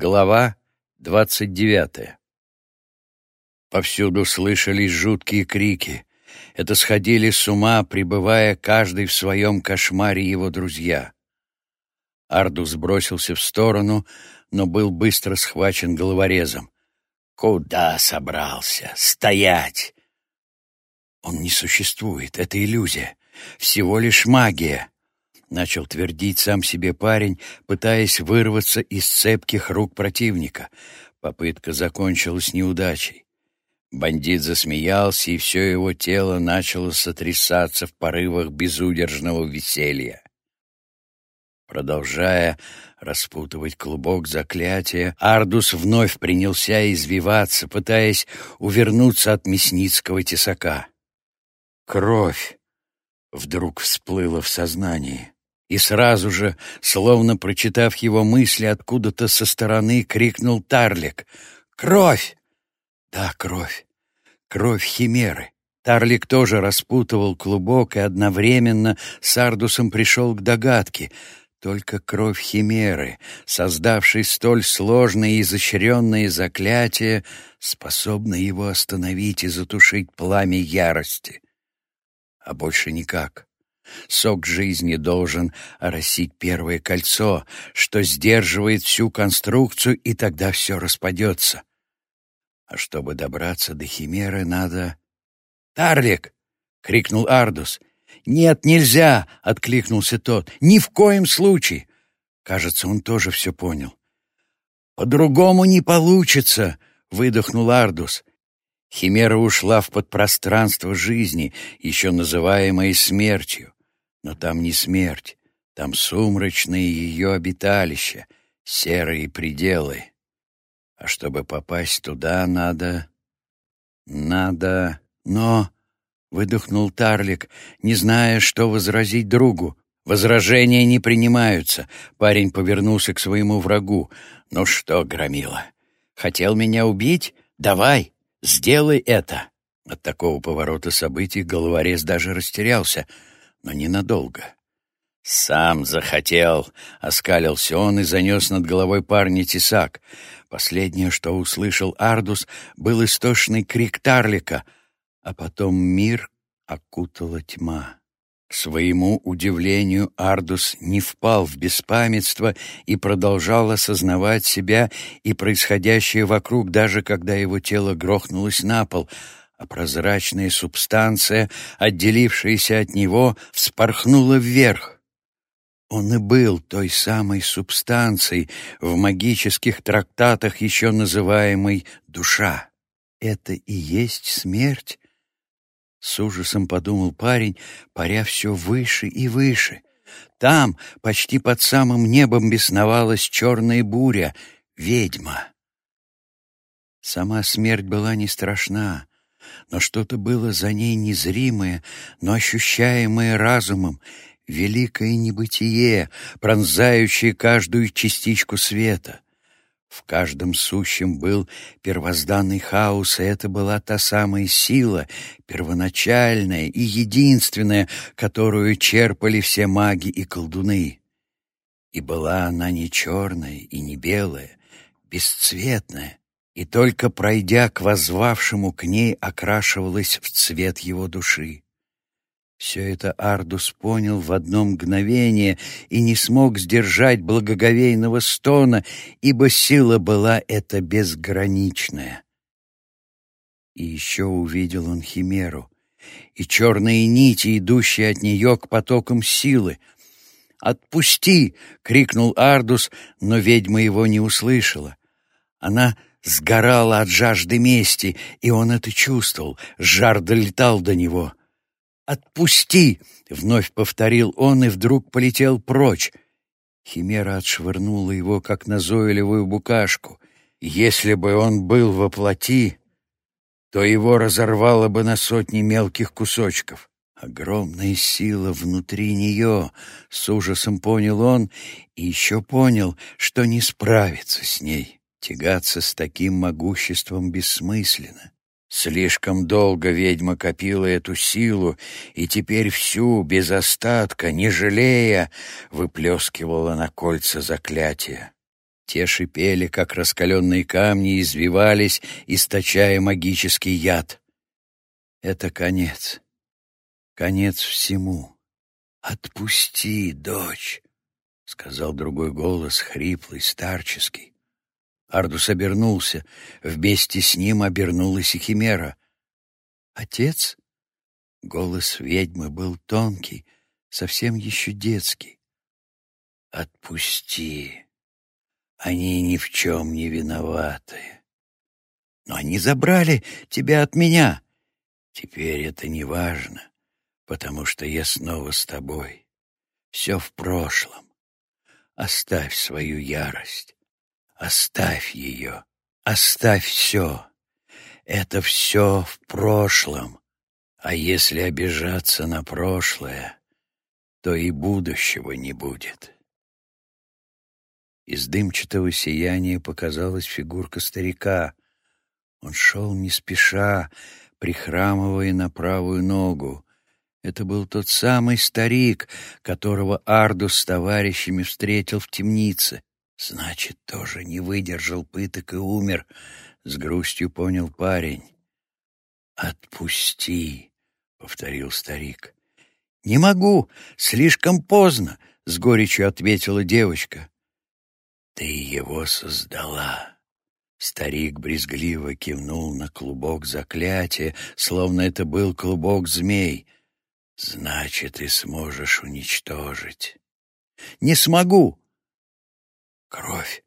Глава двадцать девятая. Повсюду слышались жуткие крики. Это сходили с ума, пребывая каждый в своем кошмаре его друзья. Ардус бросился в сторону, но был быстро схвачен головорезом. «Куда собрался? Стоять!» «Он не существует, это иллюзия. Всего лишь магия. Начал твердить сам себе парень, пытаясь вырваться из цепких рук противника. Попытка закончилась неудачей. Бандит засмеялся, и все его тело начало сотрясаться в порывах безудержного веселья. Продолжая распутывать клубок заклятия, Ардус вновь принялся извиваться, пытаясь увернуться от мясницкого тесака. Кровь вдруг всплыла в сознании. И сразу же, словно прочитав его мысли, откуда-то со стороны крикнул Тарлик. «Кровь!» «Да, кровь. Кровь химеры». Тарлик тоже распутывал клубок и одновременно с Ардусом пришел к догадке. Только кровь химеры, создавшей столь сложное и изощренное заклятие, способна его остановить и затушить пламя ярости. А больше никак. Сок жизни должен оросить первое кольцо, что сдерживает всю конструкцию, и тогда все распадется. А чтобы добраться до Химеры, надо... «Тарлик!» — крикнул Ардус. «Нет, нельзя!» — откликнулся тот. «Ни в коем случае!» Кажется, он тоже все понял. «По-другому не получится!» — выдохнул Ардус. Химера ушла в подпространство жизни, еще называемое смертью. Но там не смерть, там сумрачные ее обиталища, серые пределы. А чтобы попасть туда, надо... Надо... Но... Выдохнул Тарлик, не зная, что возразить другу. Возражения не принимаются. Парень повернулся к своему врагу. «Ну что, громила, хотел меня убить? Давай, сделай это!» От такого поворота событий головорез даже растерялся — но ненадолго. «Сам захотел!» — оскалился он и занес над головой парня тесак. Последнее, что услышал Ардус, был истошный крик Тарлика, а потом мир окутала тьма. К своему удивлению Ардус не впал в беспамятство и продолжал осознавать себя и происходящее вокруг, даже когда его тело грохнулось на пол — а прозрачная субстанция, отделившаяся от него, вспорхнула вверх. Он и был той самой субстанцией в магических трактатах, еще называемой «душа». Это и есть смерть? С ужасом подумал парень, паря все выше и выше. Там, почти под самым небом, бесновалась черная буря, ведьма. Сама смерть была не страшна но что-то было за ней незримое, но ощущаемое разумом, великое небытие, пронзающее каждую частичку света. В каждом сущем был первозданный хаос, и это была та самая сила, первоначальная и единственная, которую черпали все маги и колдуны. И была она не черная и не белая, бесцветная, и только пройдя к возвавшему к ней, окрашивалась в цвет его души. Все это Ардус понял в одно мгновение и не смог сдержать благоговейного стона, ибо сила была эта безграничная. И еще увидел он Химеру и черные нити, идущие от нее к потокам силы. «Отпусти!» — крикнул Ардус, но ведьма его не услышала. Она сгорала от жажды мести, и он это чувствовал. Жар долетал до него. «Отпусти!» — вновь повторил он и вдруг полетел прочь. Химера отшвырнула его, как назойливую букашку. Если бы он был во плоти, то его разорвало бы на сотни мелких кусочков. Огромная сила внутри нее, с ужасом понял он, и еще понял, что не справится с ней. Тягаться с таким могуществом бессмысленно. Слишком долго ведьма копила эту силу, и теперь всю, без остатка, не жалея, выплескивала на кольца заклятия. Те шипели, как раскаленные камни, извивались, источая магический яд. Это конец. Конец всему. «Отпусти, дочь!» — сказал другой голос, хриплый, старческий. Ардус обернулся. Вместе с ним обернулась и Химера. «Отец?» Голос ведьмы был тонкий, совсем еще детский. «Отпусти. Они ни в чем не виноваты. Но они забрали тебя от меня. Теперь это не важно, потому что я снова с тобой. Все в прошлом. Оставь свою ярость. Оставь ее. Оставь все. Это все в прошлом. А если обижаться на прошлое, то и будущего не будет. Из дымчатого сияния показалась фигурка старика. Он шел не спеша, прихрамывая на правую ногу. Это был тот самый старик, которого Ардус с товарищами встретил в темнице. Значит, тоже не выдержал пыток и умер, — с грустью понял парень. «Отпусти!» — повторил старик. «Не могу, слишком поздно», — с горечью ответила девочка. «Ты его создала». Старик брезгливо кивнул на клубок заклятия, словно это был клубок змей. «Значит, и сможешь уничтожить». «Не смогу!» «Кровь!»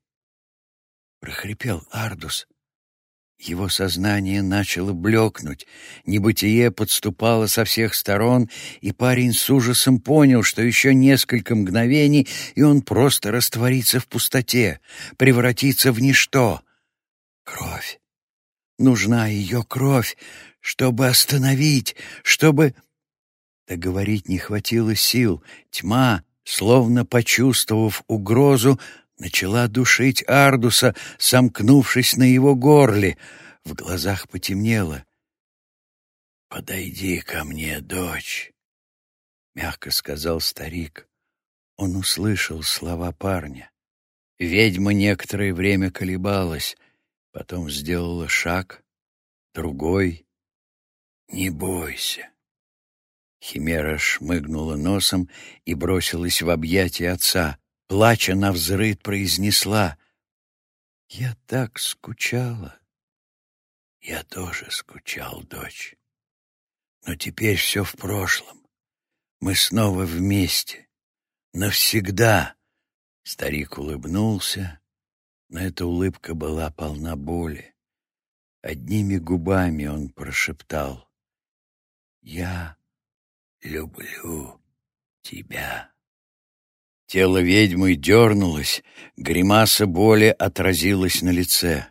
— прохрипел Ардус. Его сознание начало блекнуть, небытие подступало со всех сторон, и парень с ужасом понял, что еще несколько мгновений, и он просто растворится в пустоте, превратится в ничто. Кровь. Нужна ее кровь, чтобы остановить, чтобы... Договорить не хватило сил. Тьма, словно почувствовав угрозу, начала душить Ардуса, сомкнувшись на его горле. В глазах потемнело. «Подойди ко мне, дочь», — мягко сказал старик. Он услышал слова парня. Ведьма некоторое время колебалась, потом сделала шаг, другой. «Не бойся». Химера шмыгнула носом и бросилась в объятия отца плача на взрыд, произнесла «Я так скучала». «Я тоже скучал, дочь. Но теперь все в прошлом. Мы снова вместе. Навсегда». Старик улыбнулся, но эта улыбка была полна боли. Одними губами он прошептал «Я люблю тебя». Тело ведьмы дернулось, гримаса боли отразилась на лице.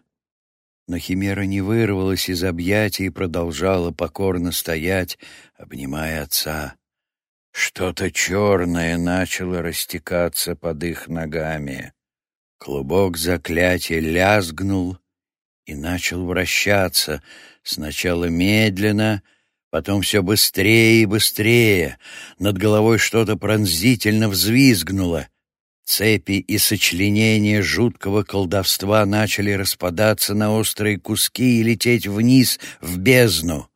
Но Химера не вырвалась из объятий и продолжала покорно стоять, обнимая отца. Что-то черное начало растекаться под их ногами. Клубок заклятия лязгнул и начал вращаться, сначала медленно, Потом все быстрее и быстрее. Над головой что-то пронзительно взвизгнуло. Цепи и сочленения жуткого колдовства начали распадаться на острые куски и лететь вниз в бездну.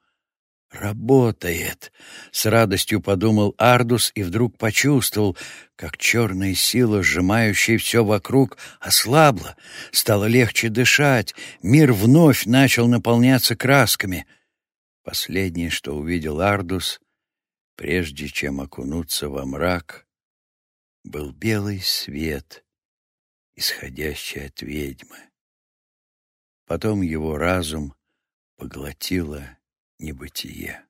«Работает!» — с радостью подумал Ардус и вдруг почувствовал, как черная сила, сжимающая все вокруг, ослабла, стало легче дышать, мир вновь начал наполняться красками — Последнее, что увидел Ардус, прежде чем окунуться во мрак, был белый свет, исходящий от ведьмы. Потом его разум поглотило небытие.